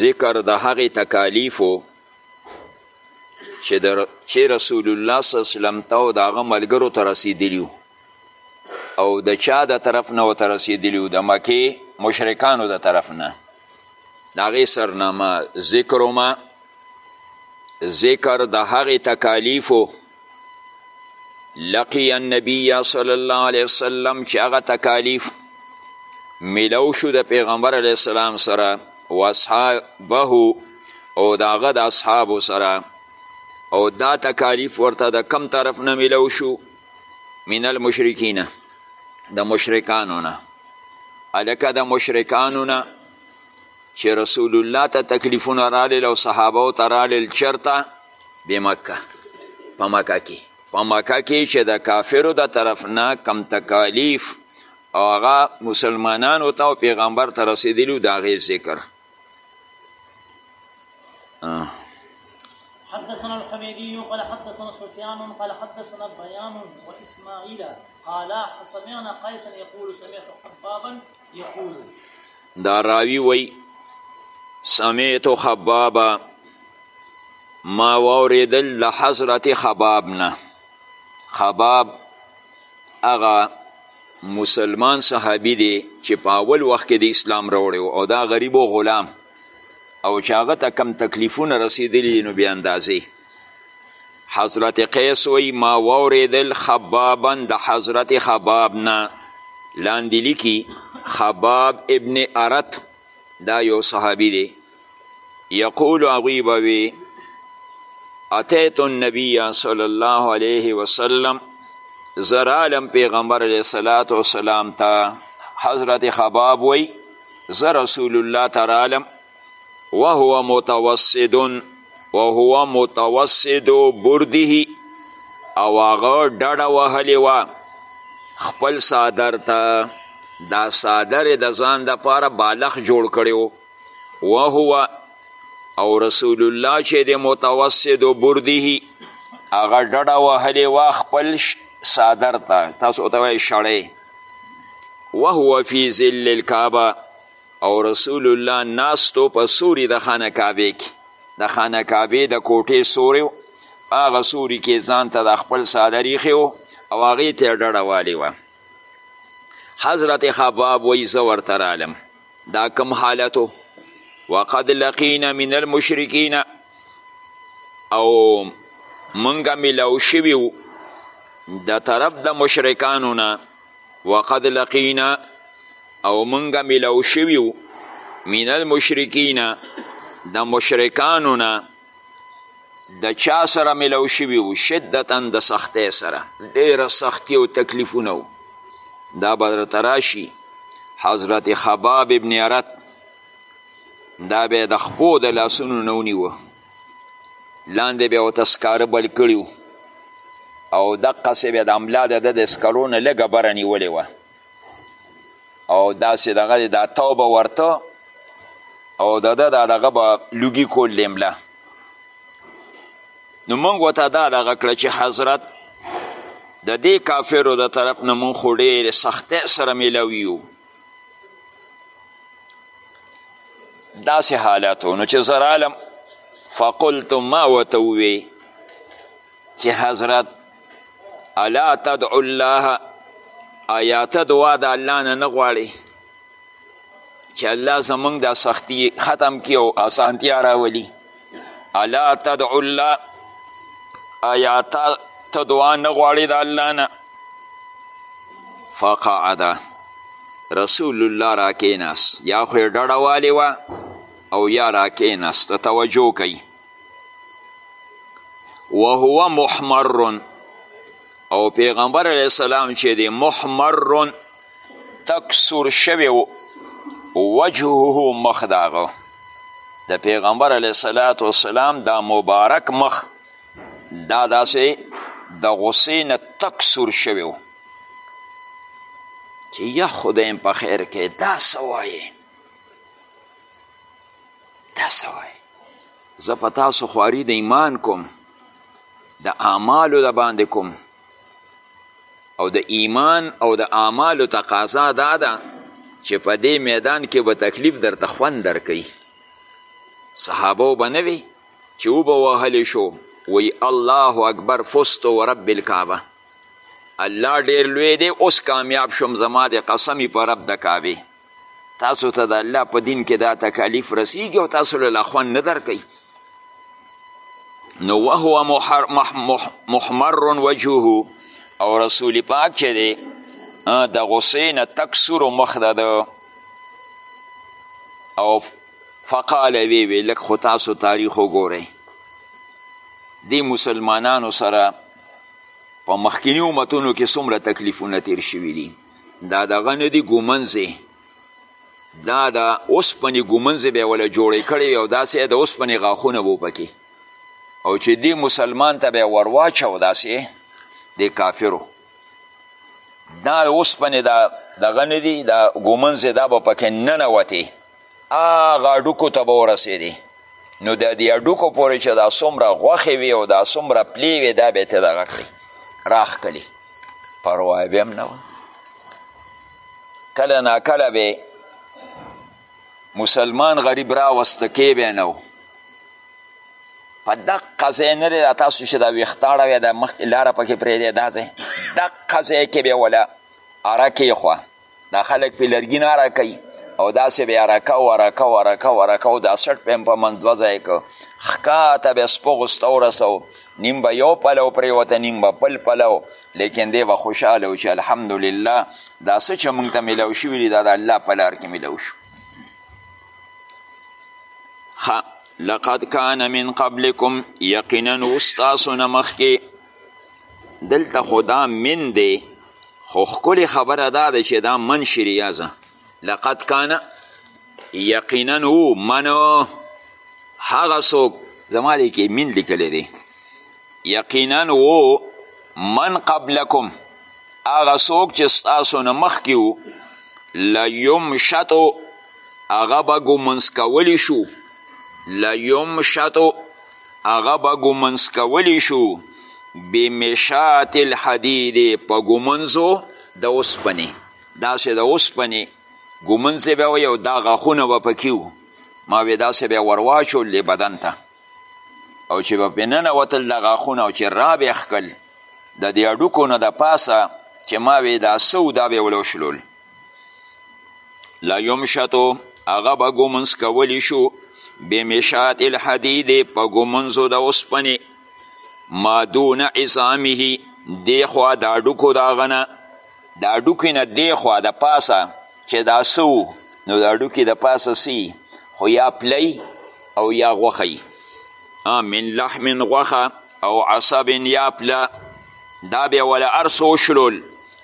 ذکر د هغې تکالیفو چې د چې رسول الله صلی الله علیه وسلم ته او د هغه ملګرو ته رسېدلي او د چا د طرف نه ورته رسېدلي د مکې مشرکانو د طرف نه د هغې سرنامه ذکر ما ذکر د هغې تکالیفو لقی النبی صلی الله علیه وسلم چې هغه تکالیف ملو شو د پیغمبر علیه السلام سره و اصحابه او د هغه د اصحابو سره او دا تکالیف ورته د کم طرف نه ملو شو من المشرکین د مشرکانو نه هلکه د مشرکانو نه چې رسول الله ته تکلیفونه رالل او صحابه ته رالل چرته بمکه په مکه کې په مکه کې چې د کافرو د طرف نه کم تکالیف او هغه مسلمانانو ته او پیغمبر ته رسېدلي د هغې ذکر آه. حدثنا الحميدي قال حدثنا سفيان قال حدثنا بيان واسماعيل قال سمعنا قيسا يقول سمعت حبابا دا راوی وی سمیت خبابا ما واوریدل د حضرت خباب نه خباب هغه مسلمان صحابي دی چې په اول وخت کې د اسلام راوړی او دا غریب و غلام او چې هغه ته کم تکلیفونه رسېدلي نو بې اندازې حضرت قیس وی ما واوریدل خبابا د حضرت خباب نه لاندې لیکي خباب ابن ارت دا یو صحابي دی یقول هغوی به وی اتیت النبی صلی الله علیه وسلم زر عالم پیغمبر علیه صلات و سلام تا حضرت خباب وی زر رسول الله تر عالم وهو متوسد وهو متوسد برده او هغه ډډه وهلې وه خپل صادر ته دا صادر د ځان دپاره بالخ جوړ کړی وهو او رسول الله چې د متوسد برده هغه ډډه وهلې وه خپل صادر ته تاسو ته وایي شړی وهو فی ظل الکعبه او رسول الله ناستو په سوري د خانه کعبې کې د خانه کعبې د کوټې سوري هغه سوري کې ځان ته د خپل څادر ایښی او هغې ته یې ډډه والې وه حضرت خباب وایي زه ورته رالم دا کم حالت وقد لقینا من المشرکین او منګه ملاو شوي د طرف د مشرکانو نه وقد لقینا او مونږ ملو شویو من المشرکین د مشرکانو نه د چا سره ملو شوي وو شدتا د سختۍ سره ډیره سختی او تکلیفونه وو دا به درته راشي حضرت خباب ابن عرت دا به د خپو د لاسونو نه ونیوه لاندې به ورته سکاره بل کړي او دقسې به د املا د ده د سکرو نه لږه بره نیولې وه او داسې دغه د دا تاو به ورته او د ده دا دغه به لوګي کول لیمله نو موږ ورته دا دغه کړه چې حضرت د دې کافرو د طرف نه مونږ خو ډېرې سختۍ سره میلاوي یو داسې حالاتو نو چې زه رالم فقلت ما ورته ووی چې حضرت الا تدعو الله آیا ته دعا د الله نه نه غواړې چې الله زمونږ دا سختی ختم کړي او اسانتیا راولي الا تدعو الله ایا تا ته دعا نه غواړې د الله نه فقعده رسول الله را کیناست یا خو یې ډډه والې وه او یا را کیناست توجه کوي وهو محمر او پیغمبر علیه السلام چې دی محمر تک سور شوی و وجهه مخ داغه د پیغمبر علیه صلات وسلام دا مبارک مخ دا داسې د غصې نه تک سور شوی و چې یا خدایم په خیر کې دا څه وایې دا څه وایې زه په تاسو خواري د ایمان کوم د اعمالو د باندې کوم او د ایمان او د اعمالو تقاضا دا ده چې په دې میدان کې به تکلیف درته خوند درکوي صحابه به نه وي چې وبه وهلی شو وی الله اکبر فست و رب الکعبه الله ډیر لوی دی اوس کامیاب شوم زما د قسمی په رب د کعبې تاسو ته د الله په دین کې دا تکالیف رسیږي او تاسو له لا خوند نه درکوي نو وهو محر مح مح محمر وجهه او رسول پاک چې دی د غصې نه تک سور مخ ده او فقال وی وی لک خو تاسو تاریخ وګورئ دی مسلمانانو سره په مخکینی امتونو کې څومره تکلیفونه تیر شوي دي دا دغه نه دي ګومنځې دا د اوسپنې ګومنځې به یې وله جوړې کړې وي او داسې د اوسپنې غاښونه به پکې او چې دې مسلمان ته به یې ورواچو داسې د کافرو دا اوسپنې دا دغه نه دي دا ګومنځې دا به پکې ننوتې هغه هډوکو ته به ورسېدې نو د دې هډوکو پورې چې دا څومره غوښې وي او دا څومره پلې وي دا به یې ته دغه کړي راښکلي پروا یې به هم نه وه کله ناکله به مسلمان غریب راوست کې به نه و په دقه ځای نه دی دا تاسو چې دا ویښتاړه وی دا مخکې لاره پکې پرېږدی دا ځای دقه ځای کې به وله اره کېښوه دا خلک پې لرګي نه راکوي او داسې به یې رکه و رکه و رکه و رکه و دا سټ به هم په منځ دوه ځای که ښکاته به سپو غوسته ورسو نیم به یو پلو پرېوته نیم به بل پلو لیکن دی به خوشحاله و چې الحمدلله دا څه چې موږ ته میلاو شوي دي دا د الله په لار کې میلاو شو لقد کان من قبلکم یقینا استاسو نه مخکې دلته خدا من دی خو ښکلې خبره دا ده چې دا من شریازه لقد کانه یقینا او من هغه څوک زما دی کې مین لیکلی دی یقینا او من قبلکم هغه څوک چې ستاسو نه مخکې وو لیمشتو هغه به ګمنځ کولی شو لیمشتو هغه به ګمنځ کولی شو بمشات الحدید په ګمنځو د اوسپنې داسې د اوسپنې ګمنځې به وی او دا غاښونه به پکې وو ما وې داسې به ورواچول دې بدن ته او چې به پې ننوتل د غاښونه او چې را به ښکل د دې هډوکو نه د پاسه چې ما وې دا څه دا به یې ولوشلول لا یمشتو هغه به ګمنځ کولی شو بمشات الحدید په ګمنځو د اوسپنې ما دون عظامه دیخوا د هډوکو د هغه نه د هډوکي نه دیخوا د پاسه چې دا څه نو د هډوکي د پاسه سی خو یا پلی او یا غوښی من لحم غوښه او عصب یا پله دا بیا وله هر څه وشلول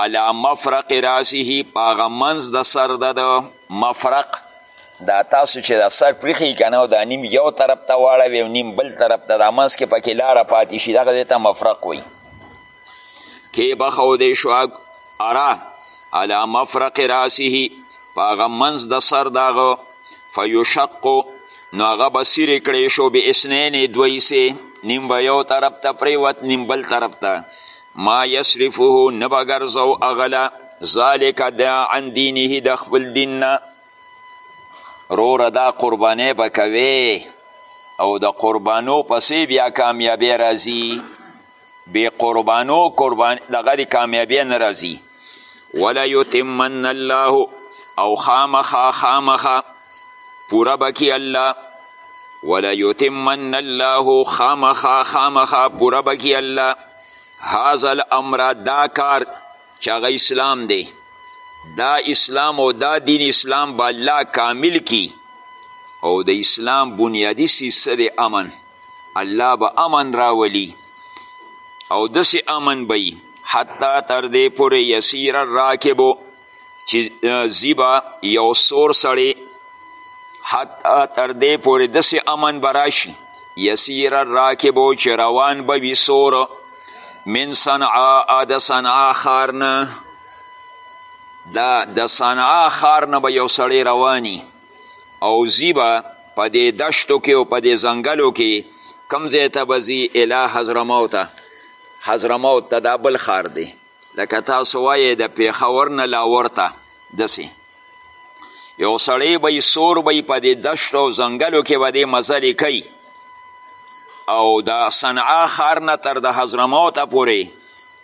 علی مفرق راسه په هغه منځ د سر د ده مفرق دا تاسو چې دا سر پریښي که نه دا نیم یو طرف ته واړوي او نیم بل طرف ته دا منځ کې پکې لاره پاتې شي دغه ځای ته مفرق وایي کې به ښودی شو اره علی مفرق راسه په هغه منځ د سر د هغه فیشقو نو هغه به سیرې کړی شو به اسنینې دوی سې نیم به یو طرف ته پریوت نیم بل طرف ته ما یصرفه نه به ګرځو هغه له ذالک دا عن دینه د خپل دین نه روره دا قربانۍ به کوې او د قربانو پسې بیا کامیابی راځي بې قربانو قربان دغه کامیابی نه راځي ولا یتمن الله او خامخا خامخا پوره بکی الله ولا یتمن الله خامخا خامخا پوره بکی الله هذا الامر دا کار چې هغه اسلام دی دا اسلام او دا دین اسلام به الله کامل کی او د اسلام بنیادی سیسه دی امن الله به امن راولی او دسی امن بی حتی تر دې پورې یسیر الراکبو چې زیبا یو سور سړی حتی تر دې پورې داسې امن به راشي یسیر الراکبو چې روان به وي سور من صنعا د صنعا ښار نه دا د صنعا ښار نه به یو سړی رواني او ځي به په دې دشتو کې او په دې ځنګلو کې کوم ځای ته به ځي اله حضرموته حضرموت ته دا بل ښار دی لکه تاسو وایې د پېښور نه لاور ته داسې یو سړی به یې سور به یې په دې دشتو او ځنګلو کې به دې مزلې کوي او د صنعا ښار نه تر د حضرموته پورې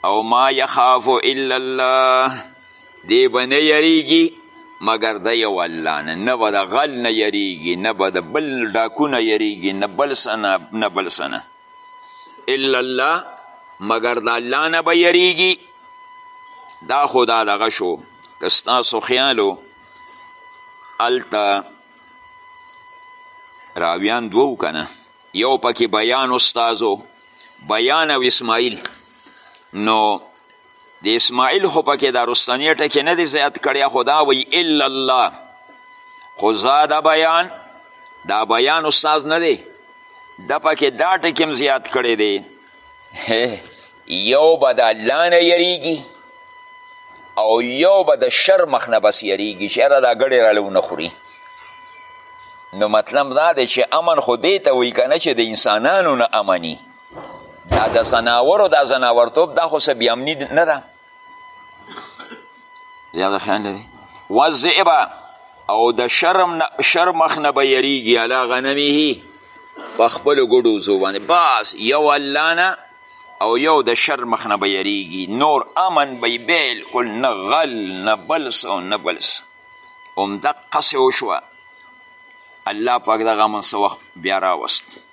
او ما یخاف الا الله دې به نه یریږي مګر د یو الله نه نه به د غل نه یریږي نه به د بل ډاکو نه یریږي نه بل څه نه بل څه نه الا الله مګر د الله نه به یریږي دا خو دا دغه شو که ستاسو خیال و هلته راویان دوه و که نه یو پکې بیان استاذ بیان او اسماعیل نو د اسماعیل خو پکې دا رستنی ټکی نه دی زیات کړی خو دا وایي الا الله خو زاده بیان دا بیان استاذ نه دی د پکې دا ټکیم زیات کړی دی یو به د الله نه یریږي او یو به د شر مخ نه بس یریږي چې یاره دا ګړی راله ونه خوري نو مطلب دا دی چې امن خو دې ته وایي که نه چې د انسانانو نه امني دا د زناورو دا زناورتوب دا خو څه بیامني نه ده یاده خیال لري والذئبه او د شرم شر مخ نه به یریږي علی غنمه په خپلو ګډو وزو باندې بس یو الله نه او یو د شر مخ نه به یریږي نور امن به بلکل نه غل نه بل څه او نه بل څه همدقسې وشوه الله پاک دغه من څه وخت بیا راوست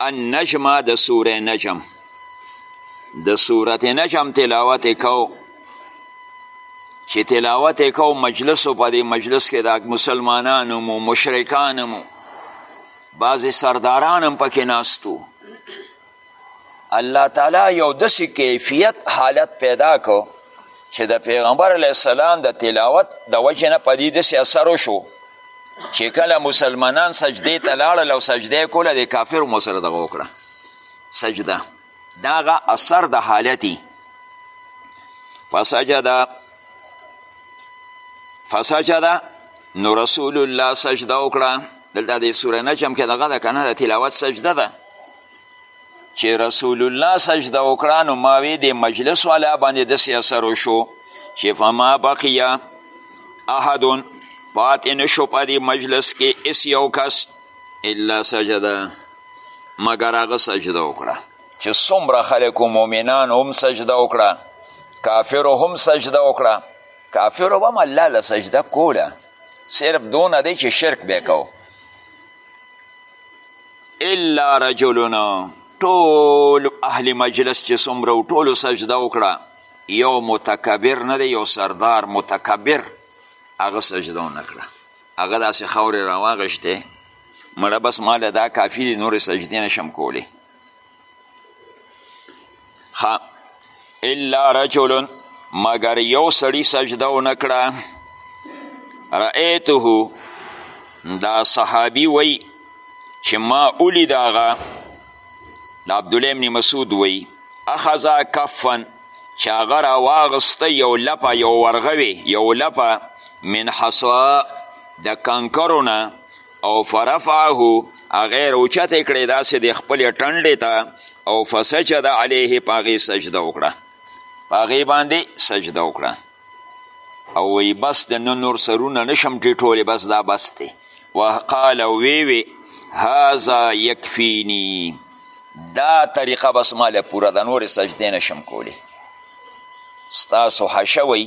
النجم د سوره نجم د سورت نجم تلاوت کو چې تلاوت کو مجلس په دې مجلس کې د مسلمانانو مو مشرکانو مو بعضې سرداران هم پکې ناستو الله تعالی یو داسې کیفیت حالت پیدا کو چې د پیغمبر علیه السلام د تلاوت د وجې نه په دې داسې اثر وشو چې کله مسلمانان سجدې ته لاړل او سجده یې کوله د کافرو مو سره دغه وکړه سجده د هغه اثر د حالتي فسجد فسجد نو رسول الله سجده وکړه دلته د سوره نجم کې دغه ده که نه د تلاوت سجده ده چې رسول الله سجده وکړه نو ما وی د مجلس والا باندې داسې اثر وشو چې فما بقیه احد پاتې نشو په دې مجلس کې اس یو کس الا سجده مګر هغه سجده وکړه چې څومره خلکو مؤمنان هم سجده وکړه کافرو هم سجده وکړه کافرو به هم الله له سجده کوله صرف دونه دی چې شرک به کوو الا رجلون ټول اهل مجلس چې څومره ټولو سجده وکړه یو متکبر نه دی یو سردار متکبر هغه سجده ونه کړه هغه داسې خاورې راواغشتې مړه بس ماله دا کافي دی نورې سجدې نشم کولی ها الا رجل مگر یو سړی سجده و نکړه رأیته دا صحابی وی چې ما اولی داغه د عبدالله ابن مسعود وی اخذا کفن چې هغه راواغسته یو لپه یو ورغوې یو لپه من حصا د کنکرو نه او فرفعه هغه یې راوچتې کړې داسې د خپلې ټنډې ته او فسجد علیه په هغې سجده وکړه په هغې باندې سجده وکړه او وی بس د نن نور سرونه نشم ټیټولی بس دا بس دی وقال وی وی هذا یکفینی دا طریقه بس ماله پوره د نور سجدې نشم کولی ستاسو حشه وی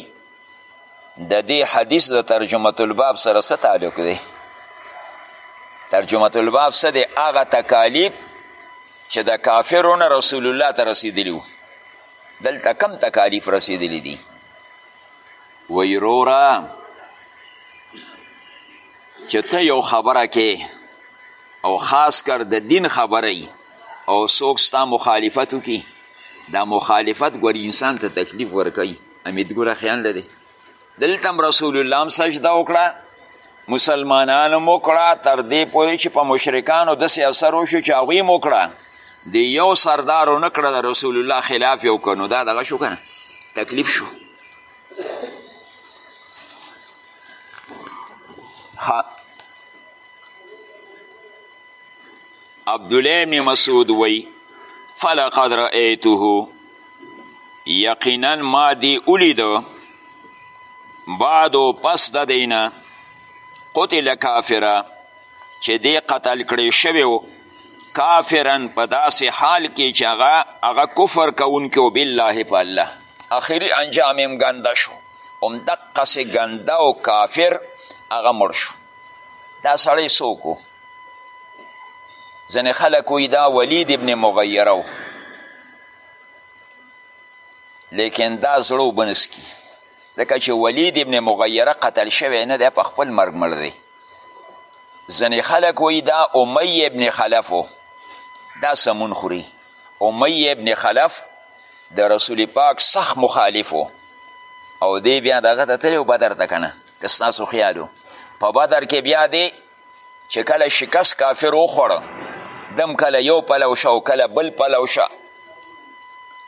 د دې حدیث د ترجمه الباب سره څه تعلق دی ترجمه الباب څه دی هغه تکالیف چې د کافرو نه رسول الله ته رسېدلي وو دلته کم تکالیف رسېدلي دي وایي روره چې ته یو خبره کې او خاص کر د دین خبره او څوک ستا مخالفت وکړي دا مخالفت ګوري انسان ته تکلیف ورکوي امیدګوره خیان لري دلته هم رسول الله هم سجده وکړه مسلمانانو هم وکړه تر دې پورې چې په مشرکانو داسې اثر وشو چې هغوی هم وکړه د یو سردار ونه کړه د رسول الله خلاف یې وکړه نو دا دغه شو که تکلیف شو ها عبدالله ابن مسعود وی فلقد رأیته یقینا ما دی اولیدو بعدو پس د دینه قتل کافره چې دی قتل کړی شوی و کافرا په داسې حال کې چې هغه هغه کفر کوونکی و بالله په الله اخري انجام هم ګنده شو همدقسې ګنده او کافر هغه مړ شو دا سړی څوک ځنې خلک وی دا ولید ابن مغیره و لیکن دا زړو بنس کی ځکه چې ولید ابن مغیره قتل شوی نه دی په خپل مرګ مړ دی ځنې خلک وی دا امیه ابن خلف و دا سمون خوري امیه ابن خلف د رسول پاک سخت مخالف و او دی بیا دغه ته تللی و بدر ته که نه که ستاسو خیال په بدر کې بیا دی چې کله شکست کافر وخوړ دم کله یو پلو شه او کله بل پلو شه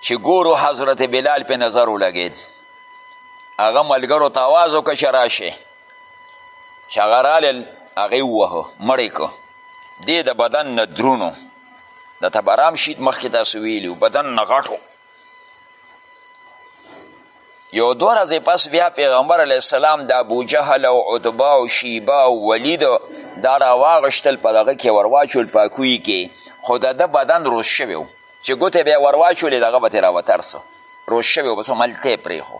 چې ګورو حضرت بلال په نظر ولګید هغه ملګرو ته آواز وکړه چې راشي چې هغه رالل هغه ووهو مړی کو دې د بدن نه درونو د تبرام شیت مخکې تاسو ویلي بدن نه غټو یو دو ورځې پس بیا پیغمبر علیه السلام د ابو جهل او عتبه او شیبه او ولید دا راواغشتل په دغه کې ورواچول په کوی کې خو د ده بدن روز شوی و چې ګوتې به یې ورواچولې دغه به ترې راوترسه روز شوی و بس هملته یې پرېښو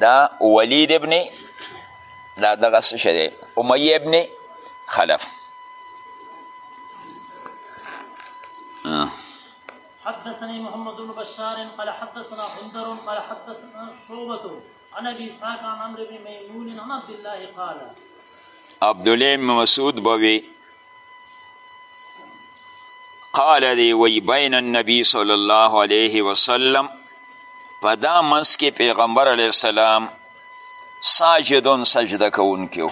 دا ولید ابن دا دغه څه شی دی امیه ابن خلف آه. حدثني محمد بن بشار قال حدثنا غندر قال حدثنا شعبة عن ابي اسحاق عن عمرو بن ميمون عن عبد الله قال عبد الله بن مسعود بوي قال دی وی بین النبی صلی الله علیه وسلم په دا منځ کې پیغمبر علیه السلام ساجدون سجده کوونکي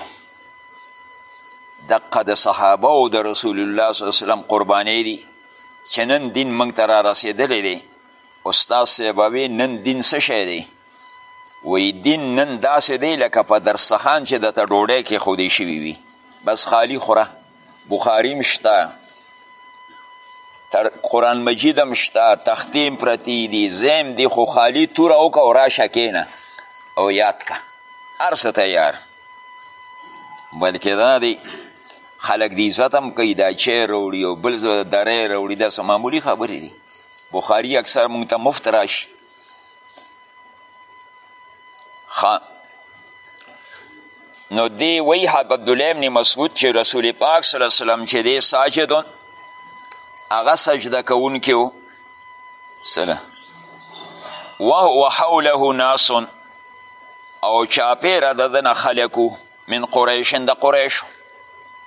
دقه د صحابه او د رسول الله صلی الله علیه وسلم قربانې دي چې نن دین موږ ته را رسېدلی دی استاد صاحب وی نن دین څه شی دی وی دین نن داسې دی لکه په درسخان چې د ته ډوډۍ کې خودې شوي وي بس خالی خوره بخاري هم شته تر قرآن مجید هم شته تختې هم پرتې دي زیم دي خو خالی توره وکړه او راشه کینه او یاد که هر څه تیار بلکې دا دی خلک د عزت هم کوي دا چای راوړي او بل زه دری راوړي دا څه معمولي خبرې دي بخاري اکثر مونږ ته مفت راشي نو دی وی حب عبدالله ابن مسعود چې رسول پاک صلی الله وسلم چې دی ساجدون هغه سجده کوونکی و سره وهو حوله ناس او چاپېره د ده نه خلک من قریشن د قریشو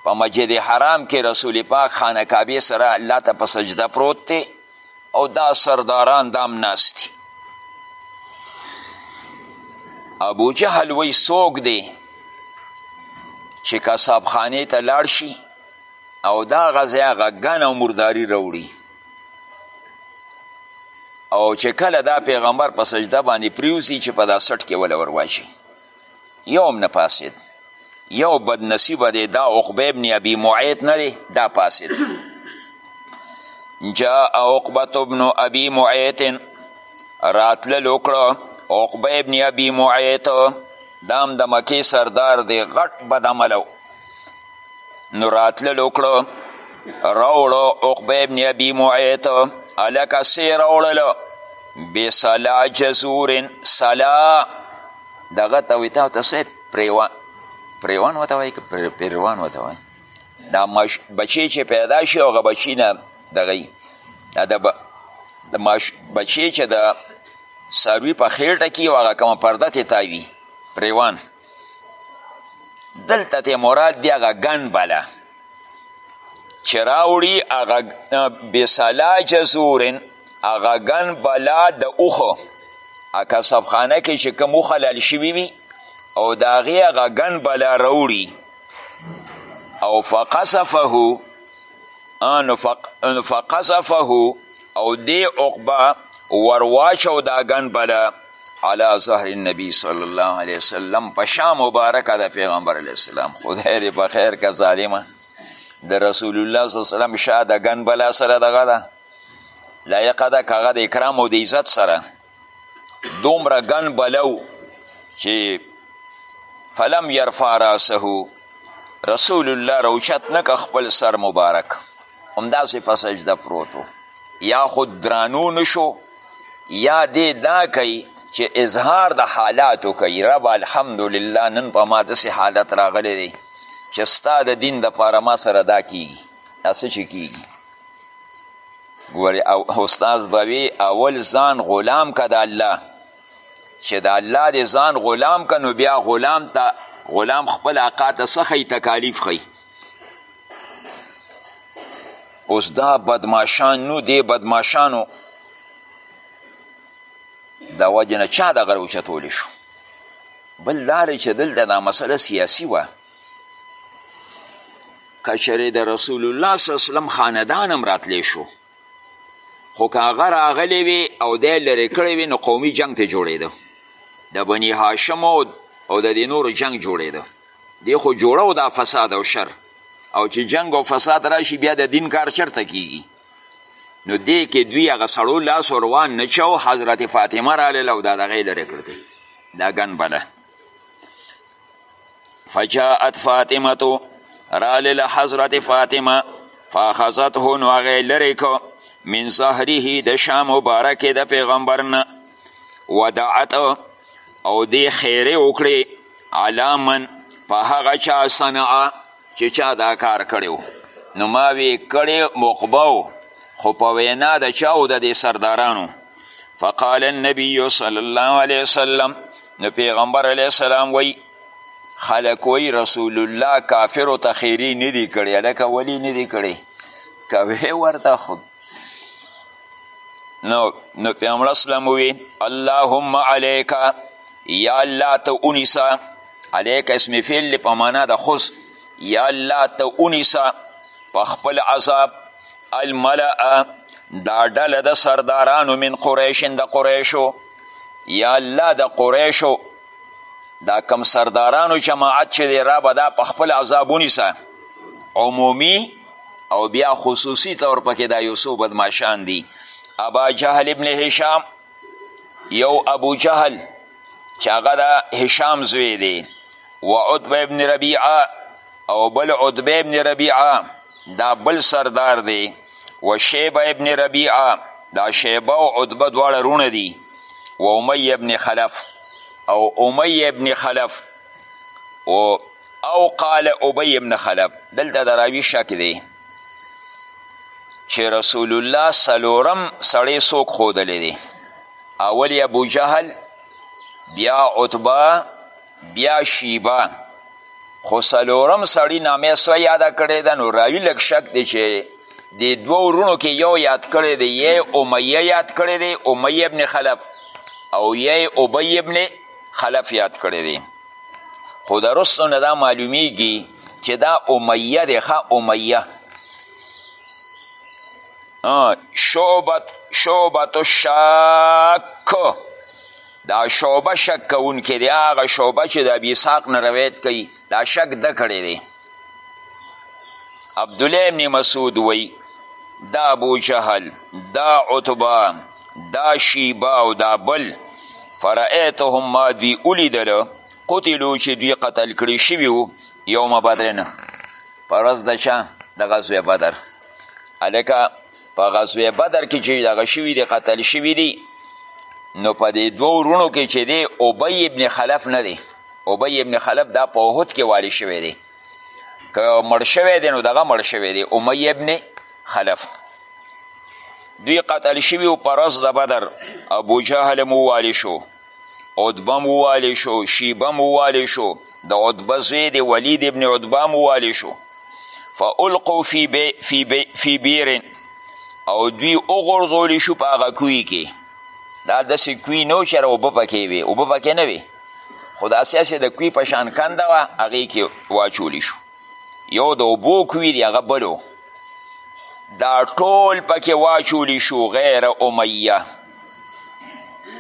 په مسجد حرام کې رسول پاک خانه کعبه سره الله ته په سجده پروت دی او دا سرداران دام ناست دي ابو جهل وی سوګ دی چې کساب خانه ته لاړ شي او دا غزه غګن او مرداری راوړي او چې کله دا پیغمبر په سجده باندې پریوسی چې په دا سټ کې ولا ورواچي یو هم نه پاسید یو بد نصیب دی دا عقبه ابن ابي معید نه دی دا پاسید جاء عقبه ابن ابي معید راتلل وکړه عقبه ابن ابي معید دام د مکې سردار دی غټ بد عملو نو راتلل وکړه راوړو عقبه ابن ابي معید الکه سې راوړلو بسلا جزور سلا دغه ته وایي تا ته صاحب پریوان پریوان ورته وایي که پریوان ورته وایي دا ماش بچی چې پیدا شي هغه بچی نه دغه دا د د ماش بچی چې د ساروي په خیټه کې هغه کومه پرده تې تاوي پریوان دلته تې مراد دی هغه ګن بله چې راوړي هغه بسلا جزورن هغه ګن بلا د اوښو هکه صفخانه کې چې کوم اوښه لال شوي وي او د هغې هغه ګن بلا راوړي او فقصفه نو فقصفه او دې عقبه ورواچو دا ګن بلا علی ظهر النبی صلی الله علیه وسلم په شا مبارکه د پیغمبر علیه السلام خدای دې په خیر که ظالمه د رسول الله صلی الله علیه وسلم شا د ګن بلا سره دغه ده لایقه ده که هغه د اکرام او د عزت سره دومره ګن بلو چې فلم یرفع راسه رسول الله روشت نه که خپل سر مبارک همداسې په سجده پروت یا خود درانو نشو یا دی دا کوي چې اظهار د حالاتو کوي رب الحمدلله نن په ما داسې حالت راغلی دی چې ستا د دین دپاره ما سره دا کیږي دا څه چې کیږي ګورې او استاد به وي اول ځان غلام که د الله چې د الله دې ځان غلام که نو بیا غلام ته غلام خپل اقا ته څه ښي تکالیف ښي اوس دا بدماشان نو دې بدماشانو د وجې نه چا دغه راوچتولی شو بل دا دی چې دلته دا مسله سیاسي وه که چېرې د رسول الله صلی وسلم خاندان هم راتلی شو خو که هغه راغلی وي او دی لرې کړی وي نو قومي جنگ پې جوړېده د بني هاشمو او د دې نورو جنگ جوړېده دی خو جوړه او دا فساد او شر او چې جنگ او فساد راشي بیا د دین کار چرته کیږي نو دې کې دوی هغه سړو لاس روان نه چاو حضرت فاطمه راغله او دا دغه یې لرې کړ دا ګن بله فجاءت فاطمتو رالی له حضرت فاطمه فاخذته نو هغه لرې کو من ظهره د شا مبارکې د پیغمبر نه ودعت او دې خیرې وکړې علا من په هغه چا صنعه چې چا دا کار کړی نو ما وی کړی مقبه خو په وینا د چا او د دې سردارانو فقال النبی صلی الله علیه وسلم نو پیغمبر علیه السلام وی خلک وی رسول الله کافرو ته خیری ندی کړی لکه ولی ندی کړی کوي ورته خود نو نو پیغمبر اسلام وی اللهم علیک یا الله ته اونیسا علیک اسم فعل په معنا د خص یا الله ته اونیسا په خپل عذاب الملأ دا ډله د سردارانو من قریشن د قریشو یا الله د قریشو دا کم سردارانو جماعت چې دی را به دا په خپل عذاب ونیسه عمومي او بیا خصوصي طور پکې دا یو څو بدماشان دي ابا جهل ابن هشام یو ابو جهل چې هغه د هشام زوی دی و عتبه ابن ربیعه او بل عتبه ابن ربیعه دا بل سردار دی و شیبه ابن ربیعه دا شیبه او عتبه دواړه رونه دي و امیه ابن خلف او امیه ابن خلف او او قال ابی ابن خلب دلته د راوي شک دی چې رسول الله سلورم سړی څوک ښودلی دی اول یې ابو جهل بیا عتبه بیا شیبه خو سلورم سړی نامه سوه یاده کړې ده نو راوي لږ شک دی چې د دوو وروڼو کې یو یاد کړی دی یې امیه یاد کړی دی امیه ابن خلب او یې ابی ابن خلف یاد کړی دی خو د رسو نه دا معلومیږي چې دا امیه دی ښه امیه شعبت شعبت الشک دا شعبه شک کوونکی دی هغه شعبه چې د ابي اسحاق نه روایت کوي دا شک ده کړی دی عبدالله ابن مسعود وی دا ابو جهل دا عتبا دا شیبا او دا بل فرأیتهم ما دوی ولیدل قتلو چې دوی قتل کړي شوي وو یوم بدرن په ورځ د چا د غزوې بدر هلکه په غزوه بدر کې چې دغه شوي دي قتل شوي دي نو په دې دوو وروڼو کې چې دی ابی ابن خلف نه دی ابی ابن خلف دا په احد کې والي شوی دی که مړ شوی دی نو دغه مړ شوی دی امی ابن خلف دوی قتل شوي و په ورځ د بدر ابو جهل مو والي شو عتبه هم ووالې شو شیبه هم ووالې شو د عتبه زوی دی ولید ابن عتبه هم ووالې شو فالقو فی, بی فی, بی فی بیرن او دوی وغورځول شو په هغه کوی کې دا داسې کوی نه و چې اوبه پکې وې اوبه پکې نه وې خو داسې هسې د کوی په شان کنده وه هغې کې واچولی شو یو د اوبو کوی دی هغه بلو دا ټول پکې واچولی شو غیر امیه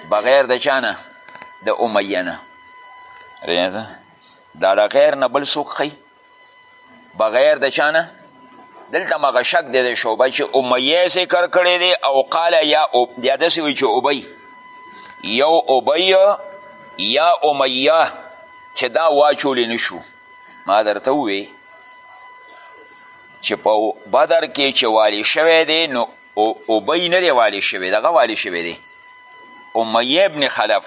بغیر د چا نه د امیه نه دا د غیر نه بل څوک ښي بغیر د چا نه دلته مغه شک دی د شعبه چې امیه ذکر کړی دی او قال یا یا داسې وایي چې ابی یو ابی یا امیه چې دا واچولی نشو ما درته ووی چې په بدر کې چې والی شوی دی نو او ابی نه دی والی شوی دغه والی شوی دی امیه ابن خلف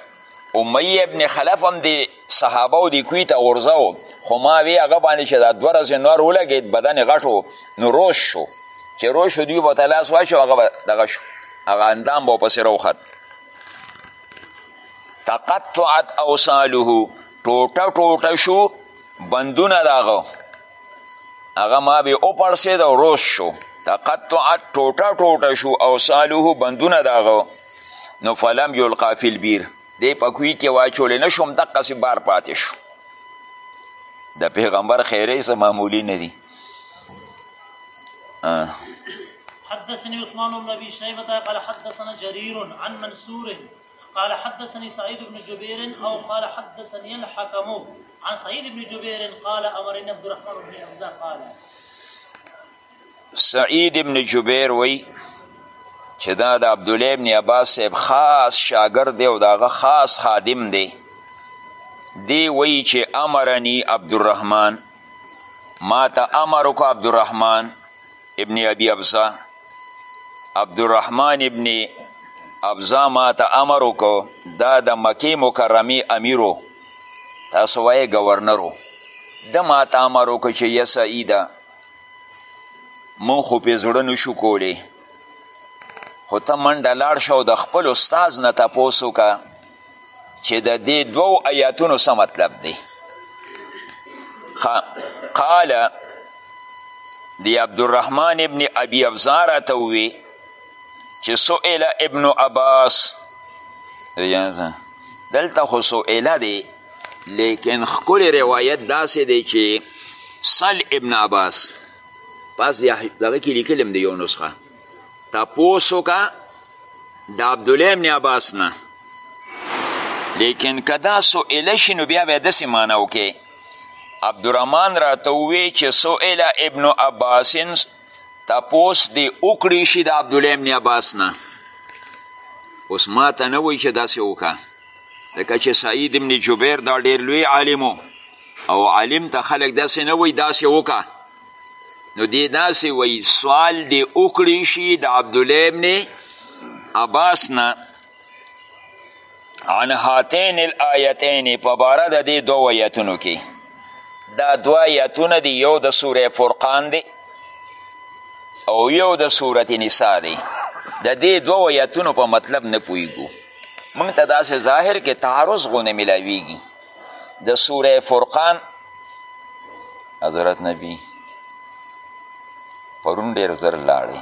امیه ابن خلف هم دی صحابه او دی کوی ته غورځو خو ما وی هغه باندې چې دا دوه ورځې نور ولګېد بدن غټو نو روش شو چې روش شو دوی به ته لاس واچو هغه به دغه شو هغه اندام به پسې راوخت تقطعت اوصاله ټوټه ټوټه شو بندونه داغه هغه ما به وپړسېد او روز شو تقطعت ټوټه ټوټه شو او سالوه بندونه د هغه نو فلم یلقا فی البیر دی په کوی کې واچولی نه شوم دقسې بار پاتې شو د پیغمبر خیرې څه معمولی نه دي حدثني عثمان بن ابي شيبه قال حدثنا جرير عن منصور قال حدثني سعيد بن جبير او قال حدثني الحكم عن سعيد بن جبير قال امرنا عبد الرحمن بن حمزه قال سعيد بن جبير وي چې دا د عبد الله بن عباس صاحب خاص شاګرد دی او داغه خاص خادم دی دی وی چې امرنی عبدالرحمن ما ته امر وکړو عبدالرحمن ابن ابي ابزا عبدالرحمن ابن ابزا ما ته امر وکړو دا د مکې مکرمې امیرو تاسو وایې ګورنرو ده ما ته امر وکړو چې یا سعیده مونږ خو پې زړه نشو کولی خو ته منډه لاړ شه او د خپل استاز نه تپوس وکړه چې د دې دوو آیاتونو څه مطلب دی قال دی عبدالرحمن ابن ابي افزار ته ووی چې سئل ابن عباس دلته خو سئله دی لیکن ښکلی روایت داسې دی چې سل ابن عباس پس دغه کې لیکلم دی یو نسخه تپوس وکړه د عبدالله ابن عباس نه لیکن که دا سئله شي نو بیا به یې داسې معنا وکړي عبدالرحمن راته ووی چې سئله ابن عباس تپوس دې وکړی شي د عبدالله ابن عباس نه اوس ما ته نه وایي چې داسې وکړه ځکه چې سعید ابن جبیر دا ډېر لوی عالم او عالم ته خلک داسې نه وایي داسې وکړه نو دی داسې وایي سوال دی وکړی شي د عبدالله ابن عباس نه عن هاتین الآیتین په باره د دې دوو ایتونو کې دا دوه ایتونه دي یو د سوره فرقان دی او یو د سورت نسا دی د دې دوو ایتونو په مطلب نه پوهیږو موږ ته داسې ظاهر کې تعارض غونه ملاویږي د سوره فرقان حضرت نبی پرون ډیر زر لاړی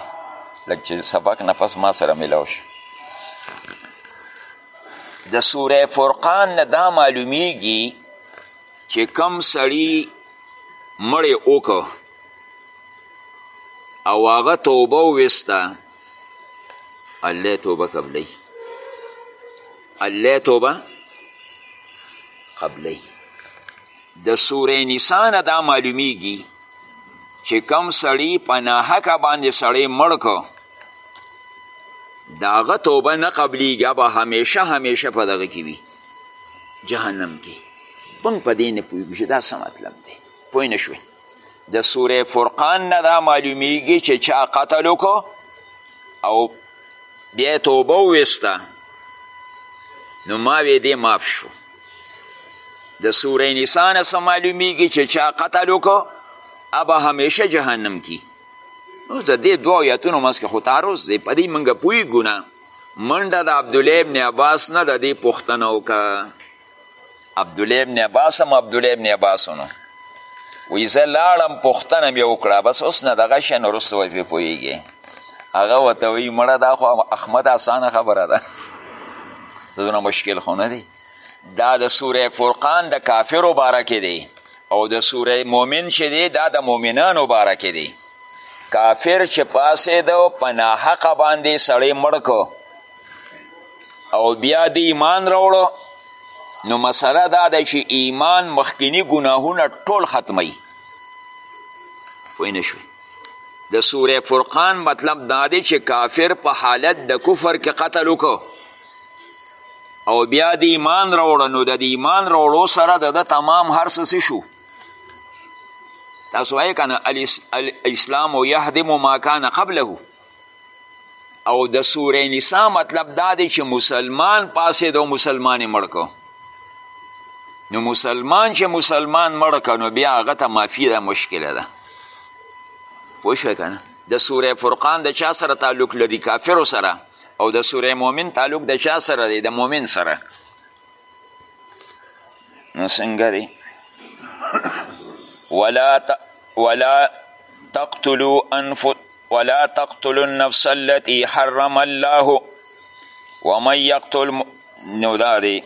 لږ چې سبق نه پس ما سره ملاو شو د سوره فرقان نه دا معلومیږي چې کم سړی مړی وکړ او هغه توبه وویسته الله توبه قبلی الله توبه قبلی د سوره نساء نه دا معلومیږي چې کم سړی په ناحقه باندې سړی مړ کو د هغه توبه نه قبلیږي به همیشه همیشه په دغه کې وي جهنم کې پنګ په دې نه پوهېږو چې دا څه مطلب دی پوه نه شوې د سوره فرقان نه دا معلومیږي چې چا قتل وکړو او بیا توبه وویسته نو ما وې دې معاف شو د سوره نسا نه څه معلومیږي چې چا قتل وکړو ابا همیشه جهنم کی نو د دې دوه آیتونو منځ کې خو تعارض دی په دې موږ پوهېږو نه منډه د عبدالله ابن عباس نه د دې پوښتنه وکړه عبدالله ابن عباس هم عبدالله ابن عباس نو وی زه لاړم پوښتنه مې وکړه بس اوس نه دغه شی نه وروسته وایي پرې پوهېږي هغه ورته وایي مړه دا خو احمد اسانه خبره ده څه دونه مشکل خو نه دی دا د سوره فرقان د کافرو باره کې دی او د سوره مؤمن چې دی دا د مؤمنانو باره کې دی کافر چې پاسېده په ناحقه باندې سړی مړ کو او بیا دی ایمان راوړو نو مسله دا ده چې ایمان مخکینی ګناهونه ټول ختمی پوه نه شوي د سوره فرقان مطلب دا دی چې کافر په حالت د کفر کې قتل وکړو او بیا د ایمان راوړه نو د ایمان راوړو سره د ده تمام هر څه شو تاسو وایې که نه الاسلام یهدم ما کان قبله او د سوره نسا مطلب دا دی چې مسلمان پاسې د مسلمان مړ کو نو مسلمان چې مسلمان مړ که نو بیا هغه ته معافي ده مشکله ده پوه شوې که نه د سوره فرقان د چا سره تعلق لري کافرو سره او د سوره مؤمن تعلق د چا سره دی د مؤمن سره نو څنګه دی ولا ت... ولا تقتلوا انف ولا تقتلوا النفس التي حرم الله ومن يقتل نو دا دی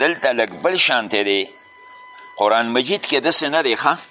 دلته لږ بل شانته دی قرآن مجید کې داسې نه دی ښه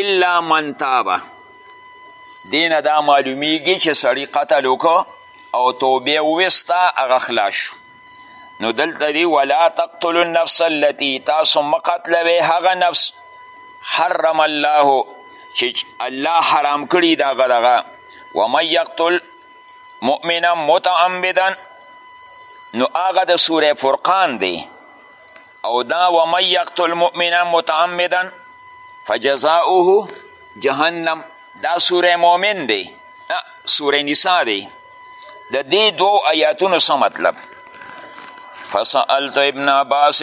الا من تابه دینه دا معلومیږي چې سړی قتل وکړو او توبه وستا هغه خلاص شو نو دلته دی ولا تقتل النفس التي تاسو مقتلوي هغه نفس حرم الله چې الله حرام کړی دا غدغه ومن یقتل مؤمنا متعمدا نو هغه د سوره فرقان دی او دا ومن یقتل مؤمنا متعمدا فجزاؤه جهنم دا سوره مؤمن دی سوره نساء دی د دې دوو آیاتونو څه مطلب فسألت ابن عباس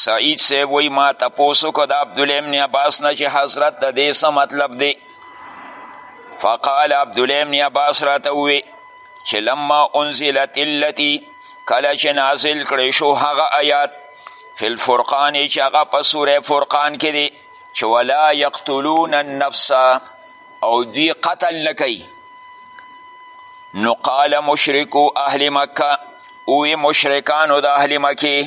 سعید صاحب وی ما تپوسو که د عبدالله ابن عباس نه چې حضرت د دې څه مطلب دی فقال عبدالله ابن عباس راته ووی چې لما انزلت التي کله چې نازل کړی شو هغه آیات فی الفرقان چې هغه په سوره فرقان کې دی چې ولا یقتلون النفس او دوی قتل نه کوي نو قال مشرکو اهل مکه اوی مشرکانو د اهل مکې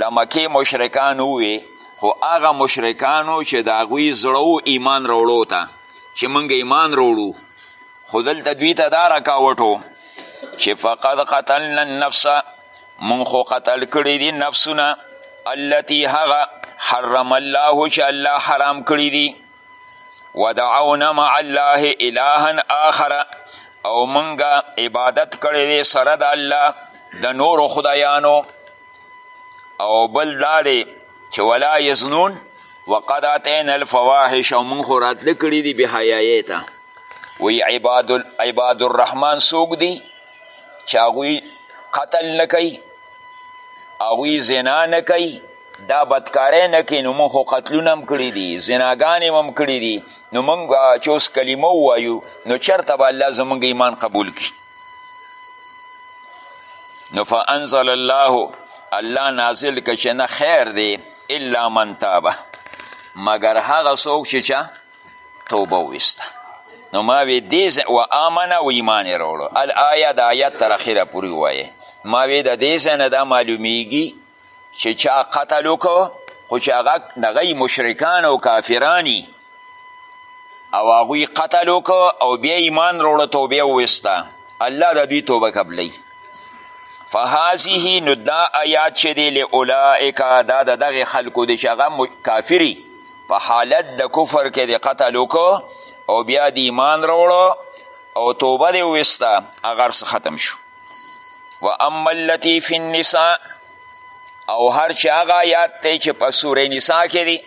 د مکې مشرکان ووی خو هغه مشرکانو چې د هغوی زړه ایمان راوړو ته چې موږ ایمان راوړو خو دلته دوی ته دا رکاوټ و چې فقد قتلنا النفس مونږ خو قتل کړي دي نفسونه التي هغه حرم الله چې الله حرام کړي دي ودعونا مع الله الها آخر او مونږ عبادت کړي دي سره د الله د نورو خدایانو او بل دا دی چې ولا یزنون وقد اتینا الفواحش او مونږ خو راتله کړي دي بهحیایۍ ته وی عباد, عباد الرحمن سوک دی چه هغوی قتل نکی هغوی زنا نکی دا بدکاری نکی نو مونږ خو قتلونه هم کړي دي زناګانې هم کړي دي نو مونږ چې اوس کلمه ووایو نو چرته به الله زمونږ ایمان قبول کړي نو فانزل الله الله نازل که چې نه خیر دی الا من تابه مګر هغه څوک چې چا توبه وویسته نو ما وی دې ځای و آمنه و ایمان یې راوړو الآیه د آیت تر اخره پورې ووایې ما وی د دې ځای نه دا معلومیږي چې چا قتل وکړو خو چې هغه دغه مشرکان او کافرانی او هغوی قتل وکړو او بیا ایمان راوړو توبه وویسته الله د دوی توبه قبلوي فهذه نو دا آیات چې دی لاولئک دا د دغې خلکو دی چې هغه کافري په حالت د کفر کې د قتل وکړو او بیا د ایمان راوړو او توبه دی وسته هغه ختم شو و اما التي في النساء او هر چې هغه آیات دی چې په سوره نساء کې دی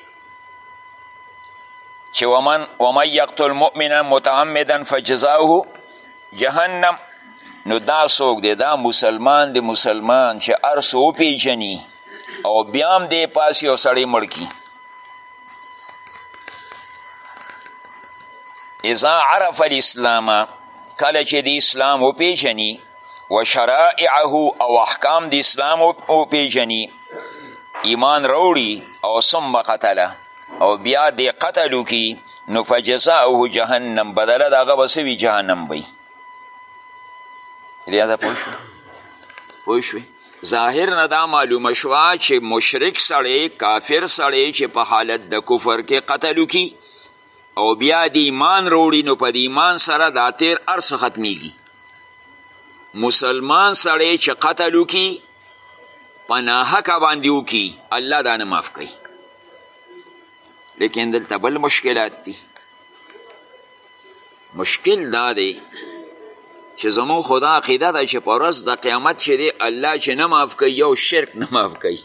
چې ومن ومن یقتل مؤمنا متعمدا فجزاؤه جهنم نو دا څوک دی دا مسلمان دی مسلمان چې هر څه وپیژني او بیا هم دی پاس یو سړی مړ کی اذا عرف الاسلام کله چې د اسلام وپیژني و شرائعه او احکام د اسلام وپیژني ایمان روړي او ثم قتله او بیا دی قتل وکړي نو فجزاؤه جهنم بدله د هغه به څه وي جهنم به وي پوه شوې ظاهر نه دا معلومه شوه چې مشرک سړی کافر سړی چې په حالت د کفر کې قتل وکړي او بیا د ایمان روړي نو په د ایمان سره دا تیر ارس ختمیږي مسلمان سړی چې قتل وکي په ناحقه باندې وکي الله دا نه معاف کوي لیکن دلته بل مشکلات دي مشکل دا دی چې زموږ خو دا عقیده ده چې په ورځ د قیامت چې دی الله چې نه معاف کوي یو شرک نه معاف کوي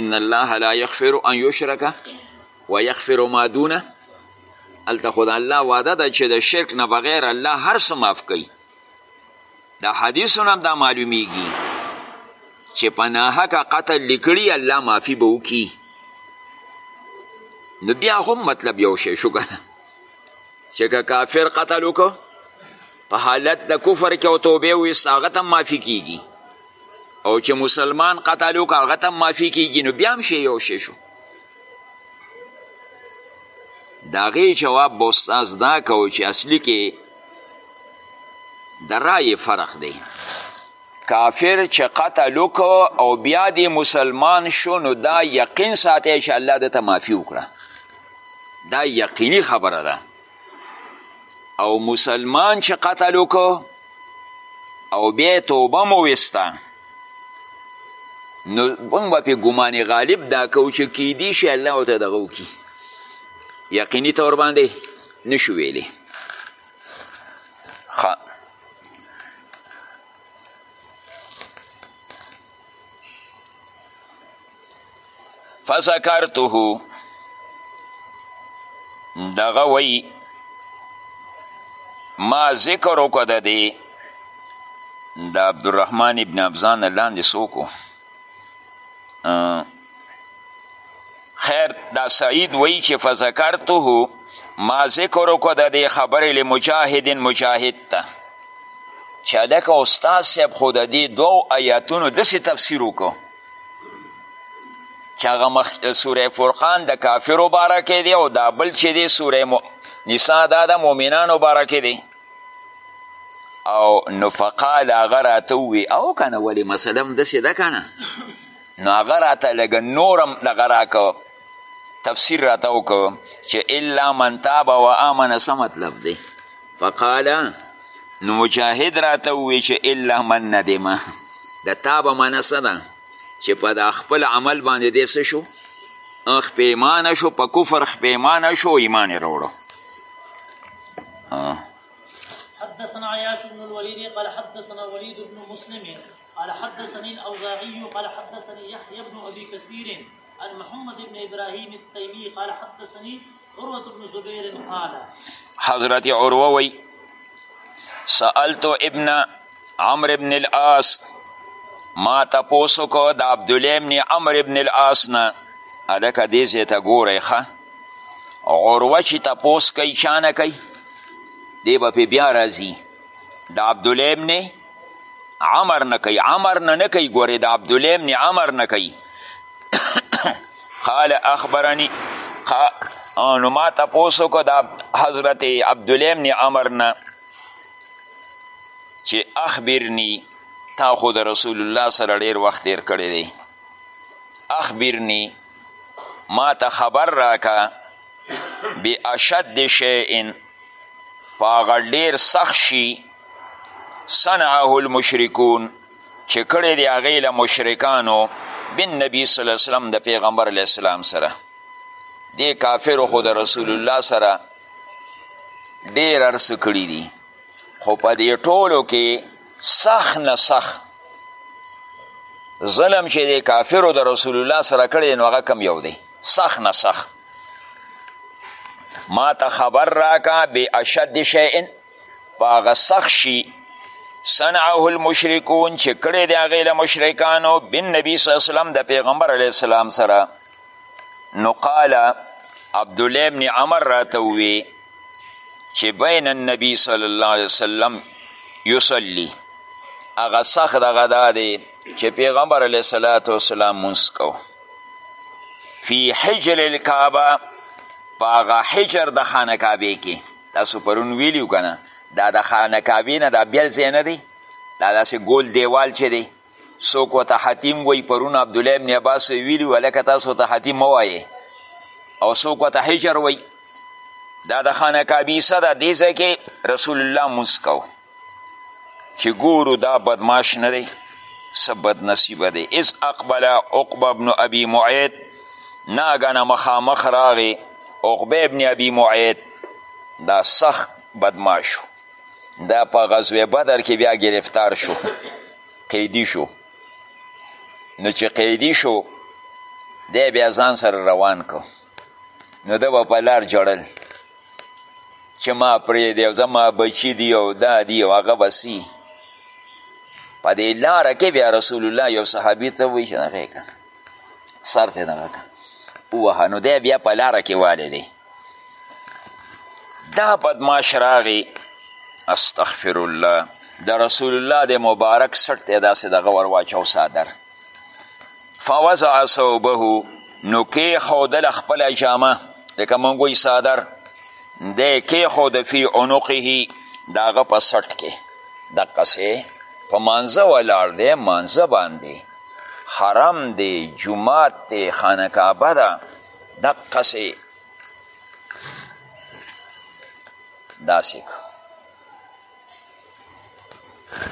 ان الله لا یغفر ان یشرک ویغفر ما دونه هلته خو د الله وعده ده چې د شرک نه بغیر الله هر څه معاف کوي د حدیثو نه دا معلومیږي چې په ناحقه قتل لیکړي الله معافي به وکړي نو بیا هم مطلب یو شی شو کنه چې که کافر قتل وکړو په حالت د کفر کې او توبې وویست هغه ته معافي کیږي او چې مسلمان قتل وکړو هغه ته معافي کیږي نو بیا هم شی یو شی شو د هغې جواب به استاد دا کوو چې اصلي کې د رایې فرق دی کافر چې قتل وکړو او بیا دې مسلمان شو نو دا یقین ساتی چې الله ده ته معافي وکړه دا یقیني خبره ده او مسلمان چې قتل وکړو او بیا توبه مو وسته نو موږ به پې ګمان غالب دا کوو چې کیدی شي الله ورته دغه وکړي یقیني طور باندې نشو ویلی فذکرته دغه وی ما ذکر وکړه د دې د عبدالرحمن ابن ابزان لاندې څوک خیر دا سعید وایي چې فذکرته ما ذکر وکړو د دې خبرې له مجاهد مجاهد ته چې هلکه استاد صاحب خو د دې دوو ایاتونو داسې تفسیر وکړو چې هغه مخ سوره فرقان د کافرو باره کې دی او دا بل چې دی سوره م... نسا دا د مؤمنانو باره کې دی او نو فقال هغه راته ووی او که نه ولې مسله همداسې ده که نه نو هغه راته لږه نور هم دغه راکوه تفسیر راته وکړو چې الا من تاب و آمن څه مطلب دی فقال نو مجاهد راته ووی چې الا من ندمه د تاب منه څه ده چې په دا خپل عمل باندې دی څه شو خپېمانه شو په کفر خپېمانه شو ایمان یې راوړو حدثنا عياش بن الوليد قال حدثنا وليد بن مسلم قال حدثني الاوزاعي قال حدثني يحيى بن ابي كثير عن محمد بن ابراهيم التيمي قال حدثني عروه بن زبير قال حضرت عروه وي سالت ابن عمرو ابن العاص ما تپوسو کو د عبد الله ابن عمرو ابن العاص نه الکه دې ځای ته ګورئ ښه عروه چې تپوس کوي چا نه کوي دی به پې بیا راځي د عبدالله ابن عمر نه کوي عمر نه نه کوي ګورې د عبدالله ابن عمر نه کوي قال اخبرني نو ما تپوس وکړو د حضرت عبدالله ابن عمر نه چې اخبرني تا خو د رسول الله سره ډېر وخت تېر کړی دی اخبرني ما ته خبر راکه باشد شیء په هغه ډېر سخت شي صنعه المشرکون چې کړی دی هغې له مشرکانو بن نبی صلی الله وسلم د پیغمبر علیه السلام سره دې کافرو خو د رسول الله سره ډېر ارس کړي دي خو په دې ټولو کې سخت نه سخت ظلم چې د کافرو د رسول الله سره کړی نو هغه کم یو دی سخت نه سخت ما ته خبر راکه بې اشد شیئن په هغه سخت شي صنعه المشرکون چې کړی دی هغې له مشرکانو بن نبی صلی الله وسلم د پیغمبر علیه السلام سره نو قال عبدالله ابن عمر راته ووی چې بین النبی صلی الله علیه وسلم یصلي هغه سخت دغه دا دی چې پیغمبر علیه صلات وسلام مونځ کو فی حجر الکعبه په هغه حجر د خانه کعبې کې تاسو پرون ویلیو که نه دا د خانه کعبې نه دا بیل ځای نه دی دا داسې ګول دیوال چې دی څوک ورته حتیم وایي پرون عبدالله ابن عباس ویلي وه لکه تاسو ورته حتیم مه وایې او څوک ورته حجر وایي دا د خانه کعبې څه ده دې ځای کې رسول الله لمونځ کوو چې ګورو دا بدماش نه دی څه بدنصیبه دی اذ اقبل عقبه بن ابي معید ناګنه مخامخ راغی عقبه ابن ابي معید دا سخت بدماش شو دا په غزوه بدر کې بیا گرفتار شو قیدی شو نو چې قیدی شو دی بیا ځان سره روان کو نو ده به په لار جړل چې ما پرېږدی او زما بچي دي او دا دي او هغه به سي په دې لاره کې بیا رسول الله یو صحابي ته وایي چې دغه که سر ته دغه که ووهه نو دی بیا په لاره کې والی دی دا بدماش راغی استغفر الله د رسول الله د مبارک سټ ته داسې دغه ور واچو صادر فوضع صوبه نو کې خودل خپل جامه لکه مونږ وی صادر دی کې خود فی عنقه داغه په سټ کې دقه سه په مانزه ولاړ دی مانزه باندې حرم دی جمعات دی خانه کعبه ده دقه سه داسې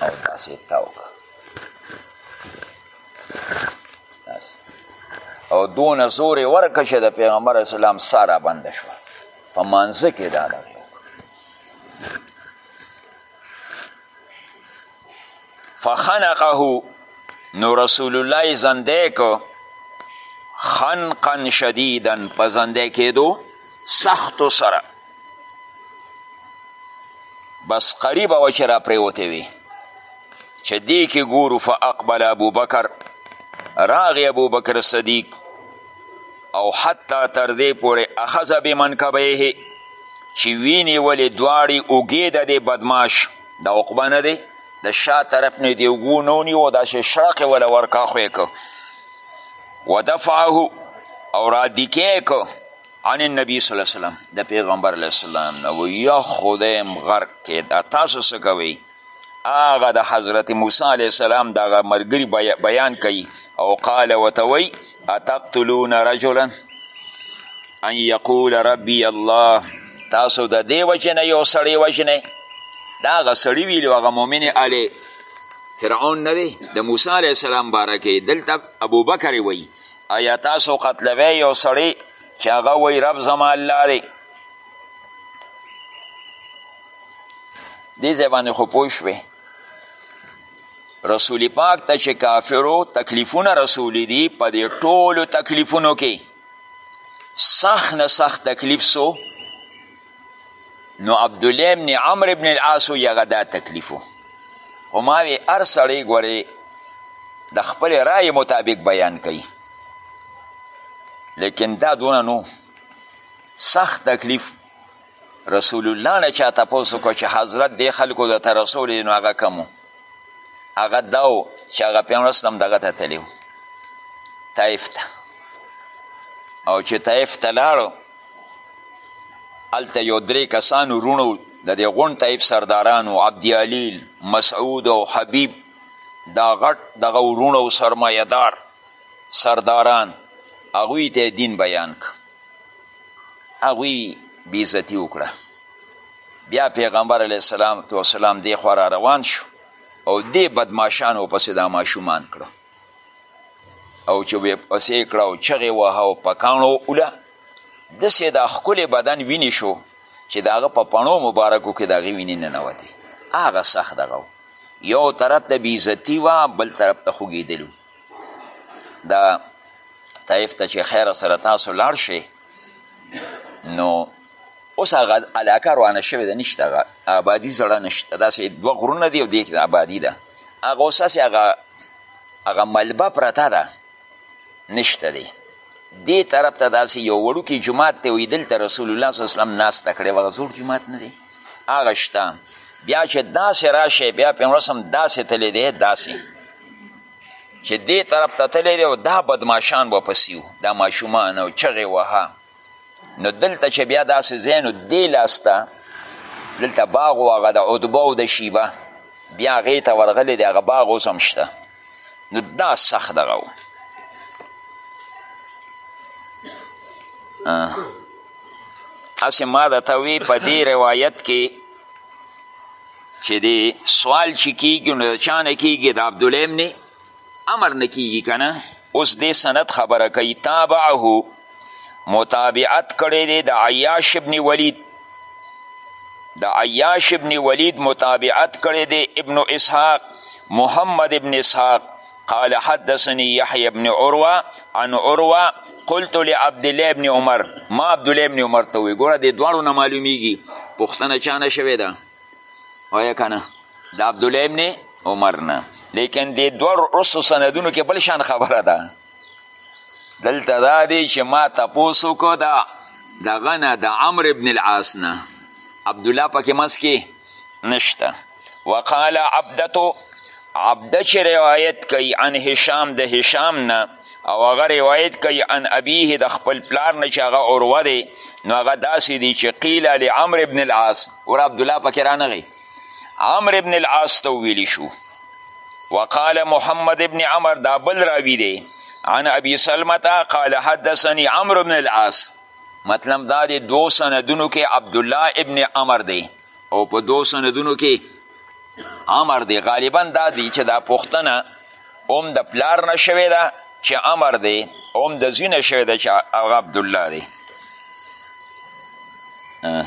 او داسې تاو که او دونه زور یې ورکړه چې د پیغمبر اسلام سا را بنده شوه په مانځه کې دا دغه فخنقه نو رسول الله یې زندی کو خنقا شدیدا په زندی کېدو سختو سره بس قریبه وه چې را پرېوتې وي چې دې کې ګورو فاقبل ابوبکر راغی ابوبکر صدیق او حتی تر دې پورې اخذ بمنکبیه چې وینې ولې دواړې اوږې د دې بدماش د عقبه نه دی د شا طرف نه دی اوږو نه ونیو داسې شړق یې وله ورکا خو یې که ودفعه او رادیکه یې که عن النبي صلی الله علیه وسلم د پیغمبر علیه السلام نه و یا خدایم غرق کې دا تاسو څه کوئ هغه د حضرت موسی علیه السلام دغه ملګري بیان کوي او قال ورته وایي اتقتلون رجلا ان یقول ربی الله تاسو د دې وجې نه یو سړی وژنئ دا هغه سړي ویلو هغه مؤمن علی فرعون نه دی د موسی علیه السلام باره کې دلته ابوبکر یې وایي ایا تاسو قتلوی یو سړی چې هغه وایي رب زما الله دی دې ځای باندې خو پوه شوې رسول پاک ته چې کافرو تکلیفونه رسولی دي په دې ټولو تکلیفونو کې سخت نه سخت تکلیف سو نو عبدالله ابن عمر ابن العاص وی هغه دا تکلیف و خو ما وی هر سړی ګورې د خپل رای مطابق بیان کوي لیکن دا دونه نو سخت تکلیف رسول الله نه چا تپوس وکړو چې حضرت دې خلکو د ته رسول نو هغه کمو هغه دا و چې هغه پیغمبر اسلام دغه ته تللی و طایف ته او چې طایف ته لاړو هلته یو درې کسانو روڼو د دې غونډ طایف سردارانو عبدیالیل مسعود او حبیب دا غټ دغه وروڼه او سرمایهدار سرداران هغوی ته دین بیان که هغوی بیزتی وکړه بیا پیغمبر علیه السلام تو سلام دی خوا را روان شو او دی بدماشانو پسې دا ماشومان کړو او چې وې پسې کړه او چغې وه او په کاڼو اوله داسې دا ښکلی بدن وینې شو چې د هغه په پڼو مبارکو کې د هغې وینې ننوتې هغه سخت دغه یو طرف ته بې عزتي وه بل طرف ته خوږېدلو دا طایف ته چې خیر سره تاسو لاړ شئ نو اوس هغه علاقه روانه شوې ده نشته هغه آبادي زړه نشته داسې دوه غرونه دي او دې کې آبادي ده هغه اوس هسې هغه هغه ملبه پرته ده نشته دی دې طرف ته داسې یو وړوکی جومات دی وي دلته رسول الله صلی وسلم ناسته کړې وه هغه زوړ جومات نه دی هغه شته بیا چې داسې راشي بیا پیغمبرسم داسې تللی دی داسې چې دې طرف ته تللی دی او دا بدماشان به پسې وو دا ماشومان او چغې وهه نو دلته چې بیا داسې ځای نو دې لاس ته دلته باغ و هغه د عدبه او د شیبه بیا هغې ته ورغلی دی هغه باغ اوس هم شته نو دا سخت دغه و هسې ما درته وی په دې روایت کې چې دی سوال چې کیږي نو د چا نه کیږي د عبدالله ابن امر نه کیږي که نه اوس دې سند خبره کوي تابعه متابعت کړی دی د عیاش ابن ولید د عیاش ابن ولید متابعت کړی دی ابن اسحاق محمد ابن اسحاق قال حدثني يحيى بن عروه عن عروه قلت لعبد الله بن عمر ما عبد الله بن عمر ته وی ګوره د دواړو نه معلومیږي پښتنه چا نه شوې ده وایه کنه د عبد الله بن عمر نه لیکن د دوه رسو سندونو کې بل شان خبره ده دلته دا دی چې ما تپوس وکړو دا دغه نه د عمر ابن العاص نه عبدالله پکې منځ کې نشته وقال عبدتو عبده چې روایت کوي عن هشام د هشام نه او هغه روایت کوي عن ابیه د خپل پلار نه چې هغه عروه دی نو هغه داسې دی چې قیل لعمر ابن العاص ور عبدالله پکې رانغی عمر ابن العاص ته ویلی شو وقال محمد ابن عمر دا بل راوی دی عن ابي سلمة قال حدثني عمرو بن العاص مطلب دا دی دو سندونو کې عبد الله ابن عمر دی او په دو سندونو کې عمر دی غالبا دا دی چې دا پښتنه اوم د پلار نه شوی ده چې عمر دی اوم د زوی نه شوی ده چې هغه عبدالله دی آه.